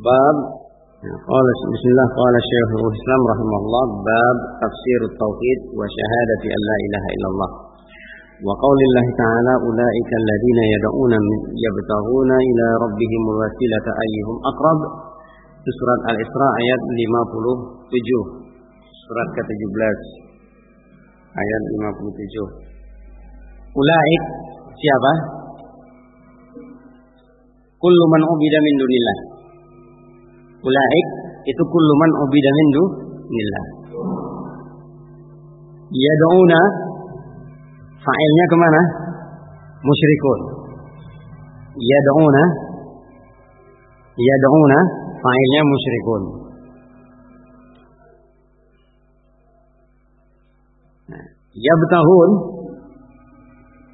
bab qala bismillah qala syekhul islam rahimahullah bab tafsir tauhid wa syahadati an ilaha illallah. Wa qaulillahi ta'ala ulaika alladziina yad'una yabtaghuna ila rabbihim wasilata ayyuhum aqrab. Surat al-isra ayat 57 surat ke-17 ayat 57 ulaik siapa? Kullu man ubida min dunillah. Ulaik itu kullu man ubida min dunillah Yad'una fa'ilnya ke mana? Musyrikun. Yad'una Yad'una fa'ilnya musyrikun. Yabtahun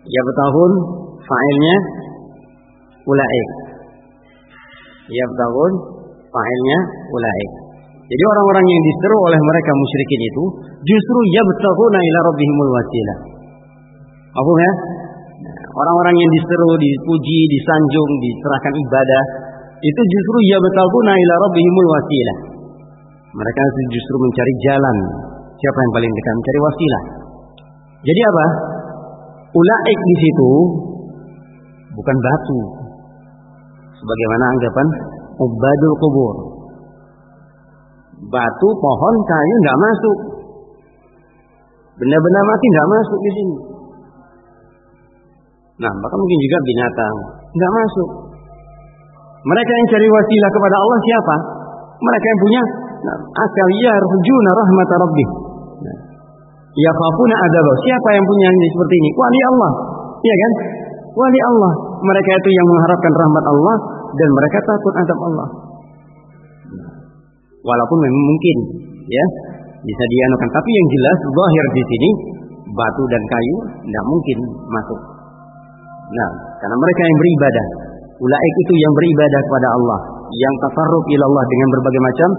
Yabtahun fa'ilnya ulaik. Yabtahun fa'ilnya ulaik. Jadi orang-orang yang diseru oleh mereka musyrikin itu justru yabtahuna ila rabbihimul wasilah apa ya? Orang-orang yang diseru dipuji disanjung diserahkan ibadah itu justru yabtahuna ila rabbihimul wasilah mereka justru mencari jalan. Siapa yang paling dekat? Mencari wasilah. Jadi apa? Ulaik di situ bukan batu. Sebagaimana anggapan ubadul kubur. Batu, pohon, kayu nggak masuk. Benda-benda mati nggak masuk di sini. Nah, bahkan mungkin juga binatang nggak masuk. Mereka yang cari wasilah kepada Allah siapa? Mereka yang punya nah, akal yarjuna rahmat rabbih. Nah, yakhafuna adzab. Siapa yang punya ini seperti ini? Wali Allah. Iya kan? Wali Allah. Mereka itu yang mengharapkan rahmat Allah dan mereka takut azab Allah. Walaupun memang mungkin ya bisa dianukan, tapi yang jelas zahir di sini batu dan kayu tidak mungkin masuk. Nah, karena mereka yang beribadah, ulaik itu yang beribadah kepada Allah, yang tafarruq ila Allah dengan berbagai macam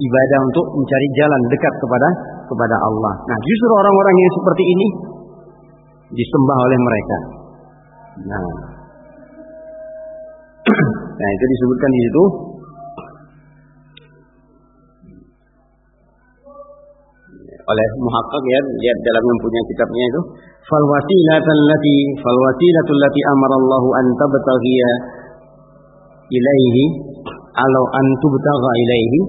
ibadah untuk mencari jalan dekat kepada kepada Allah. Nah, justru orang-orang yang seperti ini disembah oleh mereka. Nah, nah itu disebutkan di situ. oleh muhakkak ya lihat dalam yang punya kitabnya itu fal wasilatul lati fal wasilatul lati amara Allah an tabtaghiya ilaihi alau an tubtagha ilaihi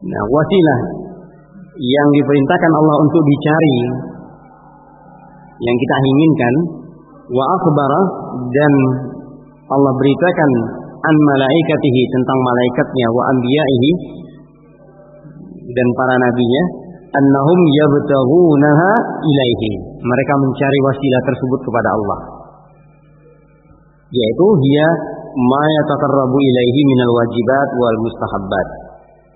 Nah, wasilah yang diperintahkan Allah untuk dicari yang kita inginkan wa akhbara dan Allah beritakan an malaikatihi tentang malaikatnya wa anbiya'ihi dan para nabinya annahum yabtaghunaha ilaihi. Mereka mencari wasilah tersebut kepada Allah. Yaitu dia ma yataqarrabu ilaihi minal wajibat wal mustahabbat.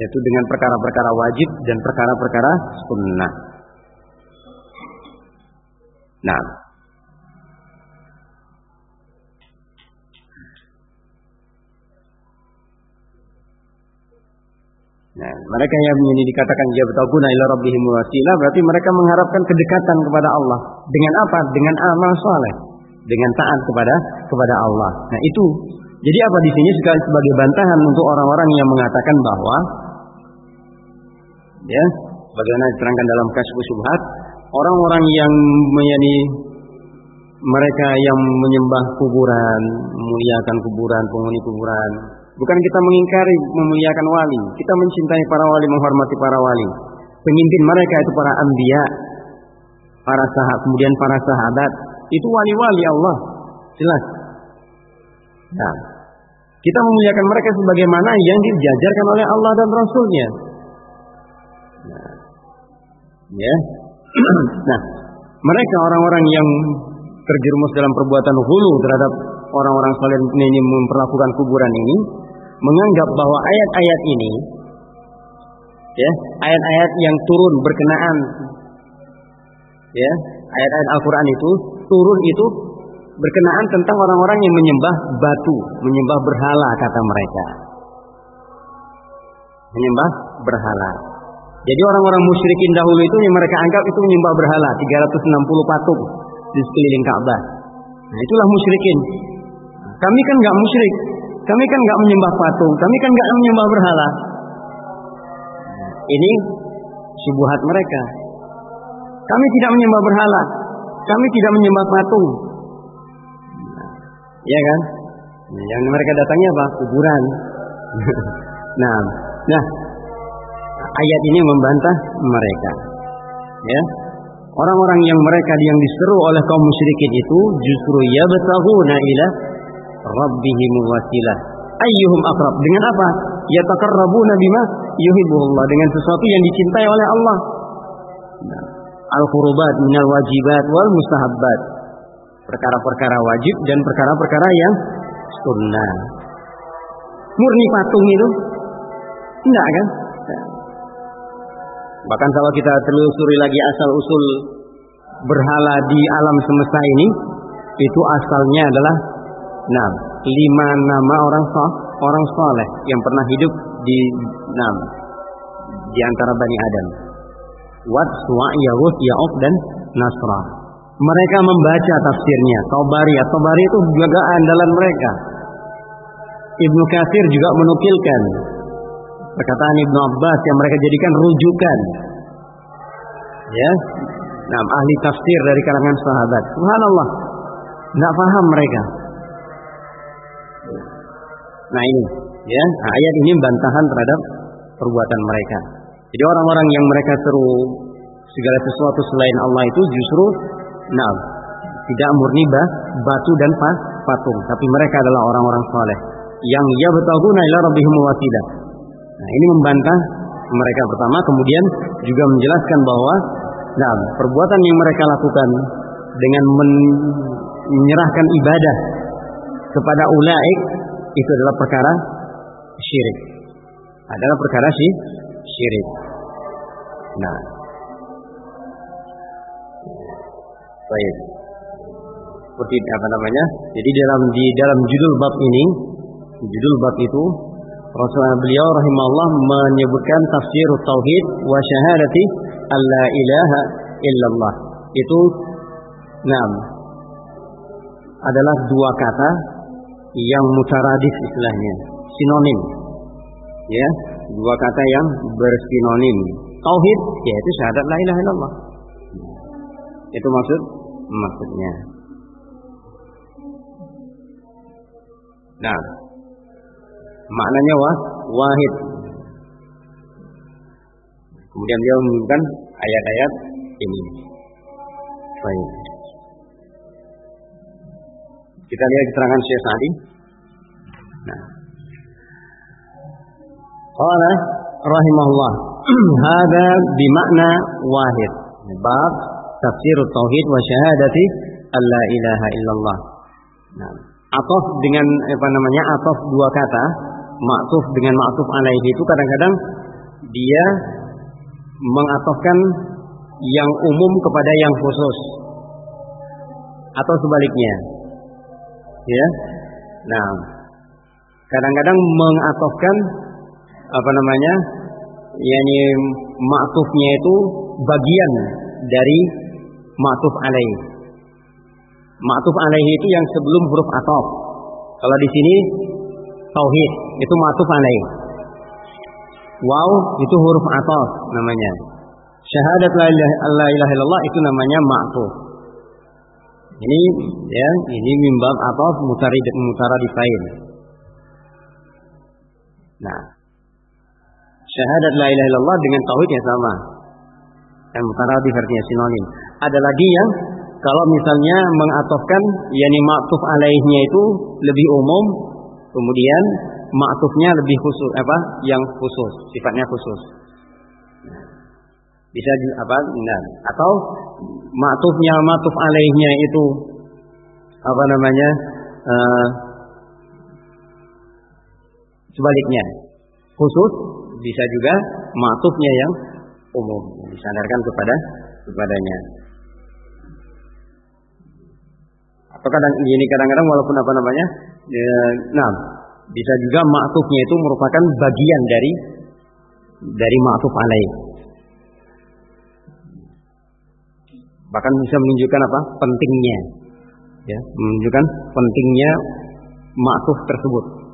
Yaitu dengan perkara-perkara wajib dan perkara-perkara sunnah. Nah, Nah, mereka yang ini dikatakan yabtaguna ila rabbihim wasilah berarti mereka mengharapkan kedekatan kepada Allah. Dengan apa? Dengan amal soleh, dengan taat kepada kepada Allah. Nah, itu. Jadi apa di sini sebagai bantahan untuk orang-orang yang mengatakan bahwa ya bagaimana diterangkan dalam kasus subhat orang-orang yang menjadi mereka yang menyembah kuburan memuliakan kuburan penghuni kuburan bukan kita mengingkari memuliakan wali. Kita mencintai para wali menghormati para wali. Pemimpin mereka itu para ambia para sahabat kemudian para sahabat. Itu wali-wali Allah. Jelas. Nah kita memuliakan mereka sebagaimana yang dijajarkan oleh Allah dan Rasulnya. Ya. nah, mereka orang-orang yang terjerumus dalam perbuatan hulu terhadap orang-orang saleh ini memperlakukan kuburan ini menganggap bahwa ayat-ayat ini ya, ayat-ayat yang turun berkenaan ya, ayat-ayat Al-Qur'an itu turun itu berkenaan tentang orang-orang yang menyembah batu, menyembah berhala kata mereka. Menyembah berhala. Jadi orang-orang musyrikin dahulu itu yang mereka anggap itu menyembah berhala 360 patung di sekeliling Ka'bah. Nah, itulah musyrikin. Kami kan nggak musyrik. Kami kan nggak menyembah patung, kami kan nggak menyembah berhala. Ini subuhat mereka. Kami tidak menyembah berhala, kami tidak menyembah patung. Ya kan? Yang mereka datangnya apa? Kuburan. nah, nah ayat ini membantah mereka. Ya, orang-orang yang mereka yang diseru oleh kaum musyrikin itu justru ya yabtaghuna ila rabbihim wasilah. Ayyuhum aqrab. Dengan apa? Yataqarrabuna bima yuhibbullah dengan sesuatu yang dicintai oleh Allah. Nah, Al-qurubat minal wajibat wal mustahabbat. Perkara-perkara wajib dan perkara-perkara yang sunnah. Murni patung itu enggak kan? Bahkan kalau kita telusuri lagi asal usul berhala di alam semesta ini, itu asalnya adalah nah, lima nama orang soh, orang soleh yang pernah hidup di nah, di antara bani Adam. Wat, Suwa, Yahud, Ya'ub dan Nasra. Mereka membaca tafsirnya. Tobari, Tobari itu juga andalan mereka. Ibnu Katsir juga menukilkan perkataan Ibnu Abbas yang mereka jadikan rujukan. Ya. Nah, ahli tafsir dari kalangan sahabat. Subhanallah. Tidak paham mereka. Nah ini, ya, nah, ayat ini bantahan terhadap perbuatan mereka. Jadi orang-orang yang mereka seru segala sesuatu selain Allah itu justru, nah, tidak murni bah, batu dan pas, patung, tapi mereka adalah orang-orang soleh yang ya betahuna ila rabbihim wasilah. Nah, ini membantah mereka pertama, kemudian juga menjelaskan bahwa nah, perbuatan yang mereka lakukan dengan menyerahkan ibadah kepada ulaik itu adalah perkara syirik. Adalah perkara sih syirik. Nah. Baik. Seperti apa namanya? Jadi dalam di dalam judul bab ini, judul bab itu Rasulullah beliau rahimahullah menyebutkan tafsir tauhid wa syahadati alla ilaha illallah. Itu enam adalah dua kata yang mutaradif istilahnya, sinonim. Ya, dua kata yang bersinonim. Tauhid yaitu syahadat la ilaha illallah. Itu maksud maksudnya. Nah, maknanya wah, wahid. Kemudian dia menyebutkan ayat-ayat ini. Baik. Kita lihat keterangan Syekh Sa'di. Nah. Qala rahimahullah. Hada bimakna wahid. Bab tafsir tauhid wa syahadati alla ilaha illallah. Nah, atof dengan apa namanya? Atof dua kata, maktuf dengan maktuf alaihi itu kadang-kadang dia mengatofkan yang umum kepada yang khusus atau sebaliknya ya. Nah kadang-kadang mengatofkan apa namanya yakni maktufnya itu bagian dari maktuf alaih. Maktuf alaih itu yang sebelum huruf atof kalau di sini tauhid itu maktuf alaih. Wow itu huruf atof namanya. Syahadat la ilaha illallah itu namanya maktuf ini ya, ini mimbab atau mutarid mutaradifain. Nah, syahadat la ilaha illallah dengan tauhid yang sama. Dan mutaradif artinya sinonim. Ada lagi yang kalau misalnya mengatofkan yakni maktuf alaihnya itu lebih umum, kemudian maktufnya lebih khusus apa? Yang khusus, sifatnya khusus. Bisa apa? Nah, atau matufnya matuf alaihnya itu apa namanya? Uh, sebaliknya khusus bisa juga matufnya yang umum disandarkan kepada kepadanya. Atau kadang ini kadang-kadang walaupun apa namanya, ya, nah bisa juga matufnya itu merupakan bagian dari dari matuf alaih. Bahkan bisa menunjukkan apa pentingnya ya menunjukkan pentingnya maksud tersebut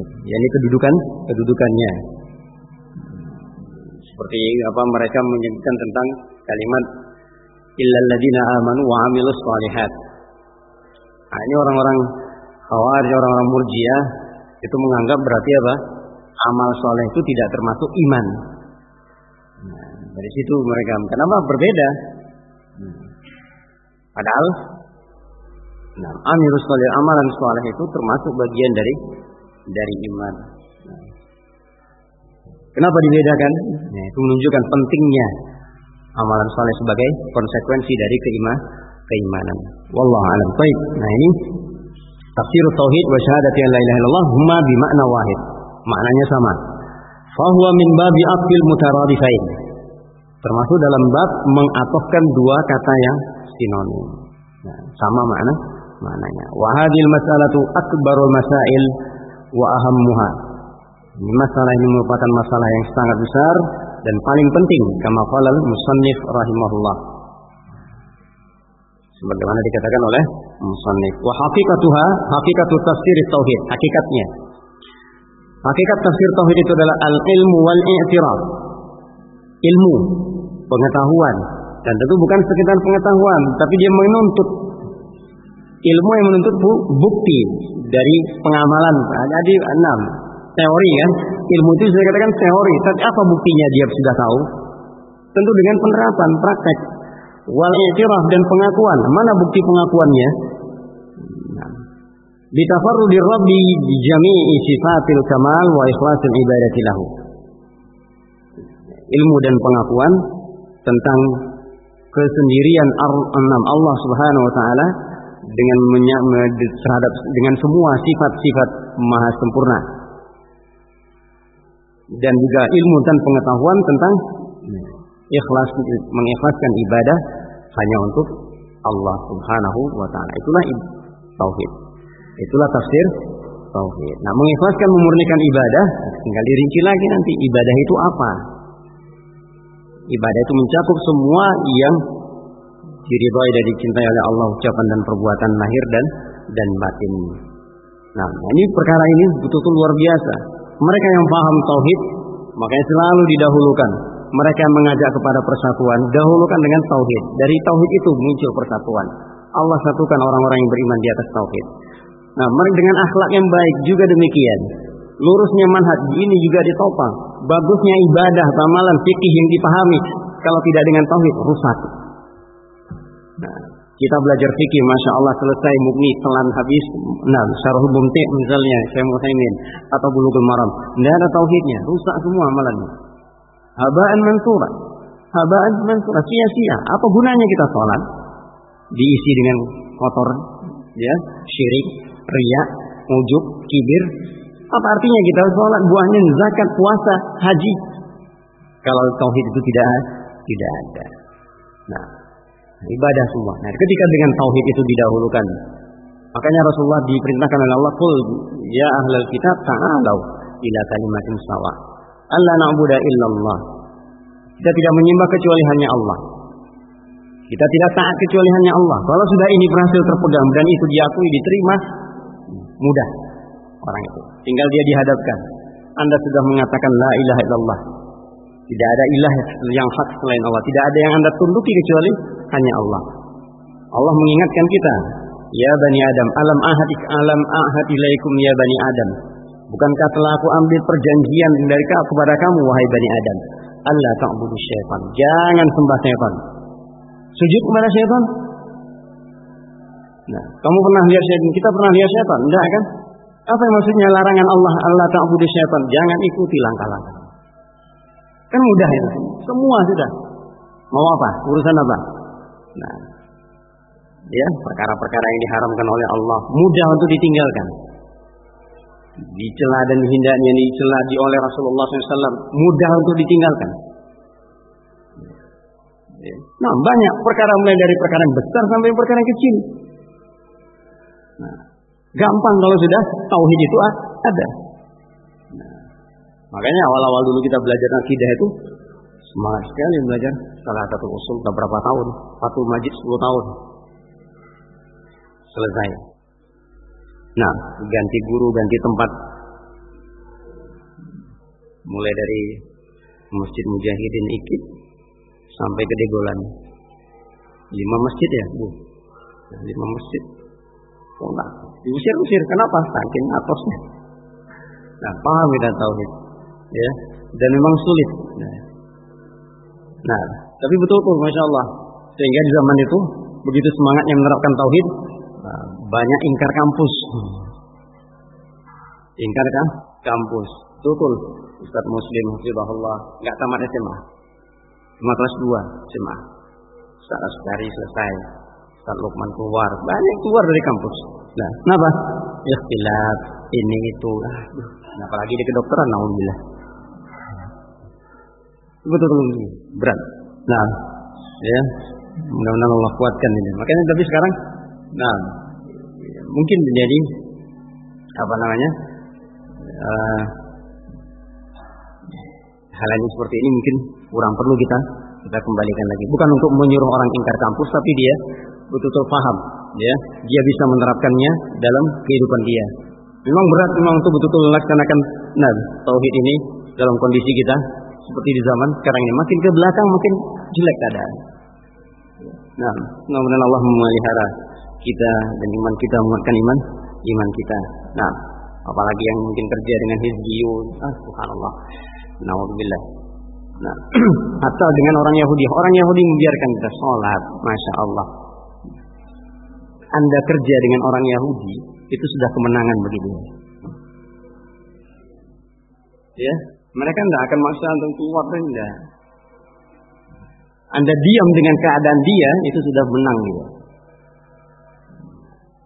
Ya ini kedudukan kedudukannya. Seperti apa mereka menyebutkan tentang kalimat illal ladina amanu wa amilus shalihat. Nah, ini orang-orang Khawarij, orang-orang Murji'ah itu menganggap berarti apa? Amal soleh itu tidak termasuk iman. Nah, dari situ mereka kenapa berbeda? Padahal nah, amilus soleh, amalan soleh itu termasuk bagian dari dari iman. Kenapa dibedakan? Nah, itu menunjukkan pentingnya amalan soleh sebagai konsekuensi dari keima, keimanan. Wallahu a'lam. Baik. Nah, ini tafsir tauhid wa syahadati la ilaha illallah huma bi makna wahid. Maknanya sama. Fahuwa min babi aqil mutaradifain. Termasuk dalam bab mengatofkan dua kata yang sinonim. Nah, sama makna maknanya. Wa hadhil mas'alatu akbarul masail wa ahammuha. Masalah ini merupakan masalah yang sangat besar dan paling penting kama qala musannif rahimahullah. Sebagaimana dikatakan oleh musannif. Wa haqiqatuha haqiqatu tafsir tauhid, hakikatnya. Hakikat tafsir tauhid itu adalah al-ilmu wal i'tiraf. Ilmu, pengetahuan dan tentu bukan sekedar pengetahuan, tapi dia menuntut ilmu yang menuntut bukti dari pengamalan. Jadi enam teori kan. Ilmu itu saya katakan teori. Tapi apa buktinya dia sudah tahu? Tentu dengan penerapan, praktek. Wal i'tiraf dan pengakuan. Mana bukti pengakuannya? Bitafarrudi Rabbi jami'i sifatil kamal wa ikhlasil ibadati lahu. Ilmu dan pengakuan tentang kesendirian Allah Subhanahu wa taala dengan terhadap dengan semua sifat-sifat maha sempurna dan juga ilmu dan pengetahuan tentang ikhlas mengikhlaskan ibadah hanya untuk Allah Subhanahu wa taala. Itulah tauhid. Itulah tafsir tauhid. Nah, mengikhlaskan memurnikan ibadah tinggal dirinci lagi nanti ibadah itu apa? Ibadah itu mencakup semua yang diridhoi dan dicintai oleh Allah ucapan dan perbuatan lahir dan dan batin. Nah, ini perkara ini betul-betul luar biasa. Mereka yang paham tauhid makanya selalu didahulukan. Mereka yang mengajak kepada persatuan dahulukan dengan tauhid. Dari tauhid itu muncul persatuan. Allah satukan orang-orang yang beriman di atas tauhid. Nah, dengan akhlak yang baik juga demikian. Lurusnya manhaj ini juga ditopang. Bagusnya ibadah, amalan, fikih yang dipahami. Kalau tidak dengan tauhid rusak. Nah, kita belajar fikih, masya Allah selesai mukni telan habis. Nah, syarhul mumti misalnya, saya mau atau bulughul maram. Tidak ada tauhidnya, rusak semua amalannya. Habaan mansura. Habaan mansura, sia-sia. Apa gunanya kita sholat? Diisi dengan kotor, ya, syirik, riak, ujub, kibir. Apa artinya kita sholat buahnya zakat, puasa, haji? Kalau tauhid itu tidak tidak ada. Nah, ibadah semua. Nah, ketika dengan tauhid itu didahulukan, makanya Rasulullah diperintahkan oleh Allah, "Qul ya ahlal kitab ta'alu ila kalimatin sawa." Allah na'budu illallah. Kita tidak menyembah kecuali hanya Allah. Kita tidak taat kecuali hanya Allah. Kalau sudah ini berhasil terpegang dan itu diakui, diterima, mudah orang itu. Tinggal dia dihadapkan. Anda sudah mengatakan la ilaha illallah. Tidak ada ilah yang hak selain Allah. Tidak ada yang Anda tunduki kecuali hanya Allah. Allah mengingatkan kita, Ya Bani Adam, alam ahad alam ahad ilaikum ya Bani Adam. Bukankah telah aku ambil perjanjian dari kau kepada kamu wahai Bani Adam? Allah ta'budu syaitan. Jangan sembah syaitan. Sujud kepada syaitan? Nah, kamu pernah lihat syaitan? Kita pernah lihat syaitan? Enggak kan? Apa maksudnya larangan Allah? Allah ta'budu syaitan. Jangan ikuti langkah-langkah. Kan mudah ya. Semua sudah. Mau apa? Urusan apa? Nah, ya perkara-perkara yang diharamkan oleh Allah mudah untuk ditinggalkan. Dicela dan dihindari yang dicela di oleh Rasulullah SAW mudah untuk ditinggalkan. Ya. Nah banyak perkara mulai dari perkara yang besar sampai perkara yang kecil. Nah, gampang kalau sudah tauhid itu ada. Nah, makanya awal-awal dulu kita belajar akidah itu semangat sekali belajar salah satu usul beberapa tahun, satu majid 10 tahun. Selesai. Nah, ganti guru, ganti tempat. mulai dari Masjid Mujahidin Ikit sampai ke Degolan. Lima masjid ya, Bu. Lima masjid. Enggak. Diusir-usir. Kenapa? Saking atosnya. Nah, paham kita tauhid. Ya. Dan memang sulit. Nah, nah tapi betul-betul Masya Allah. Sehingga di zaman itu, begitu semangatnya menerapkan tauhid, nah, banyak ingkar kampus. Ingkar kan? Kampus. Betul. Ustaz Muslim, Hafizahullah, nggak tamat SMA. Cuma kelas 2 SMA. Ustaz Asgari selesai. Ustaz Lukman keluar. Banyak keluar dari kampus. Nah, kenapa? Ikhtilaf, ini itu. Nah, apalagi di kedokteran, alhamdulillah. Betul-betul berat. Nah, ya, mudah-mudahan Allah kuatkan ini. Makanya tapi sekarang, nah, mungkin menjadi apa namanya? Uh, hal yang seperti ini mungkin kurang perlu kita kita kembalikan lagi. Bukan untuk menyuruh orang ingkar kampus, tapi dia betul-betul paham, ya, dia bisa menerapkannya dalam kehidupan dia. Memang berat memang untuk betul-betul melaksanakan nah tauhid ini dalam kondisi kita seperti di zaman sekarang ini. Makin ke belakang makin jelek keadaan. Nah, mudah-mudahan Allah memelihara kita dan iman kita menguatkan iman iman kita. Nah, apalagi yang mungkin kerja dengan hizbiyun, ah subhanallah. Nauzubillah. Nah, atau dengan orang Yahudi. Orang Yahudi membiarkan kita sholat, masya Allah. Anda kerja dengan orang Yahudi, itu sudah kemenangan bagi dia. Ya, mereka tidak akan maksa untuk keluar rendah. Anda diam dengan keadaan dia, itu sudah menang dia.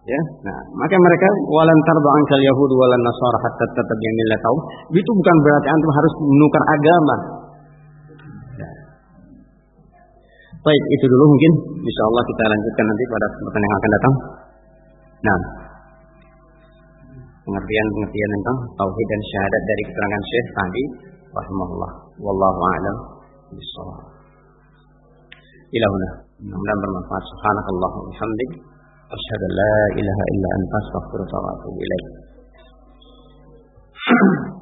Ya, nah, maka mereka walan tarba angkal Yahud walan Nasara hatta nilai tahu. Itu bukan berarti antum harus menukar agama. Baik, itu dulu mungkin. Insya Allah kita lanjutkan nanti pada kesempatan yang akan datang. Nah, pengertian-pengertian tentang tauhid dan syahadat dari keterangan Syekh tadi rahimahullah. Wallahu a'lam bishawab ilahuna mudah-mudahan bermanfaat. Bihamdik. Asyhadu an la ilaha illa anta astaghfiruka wa atubu ilaik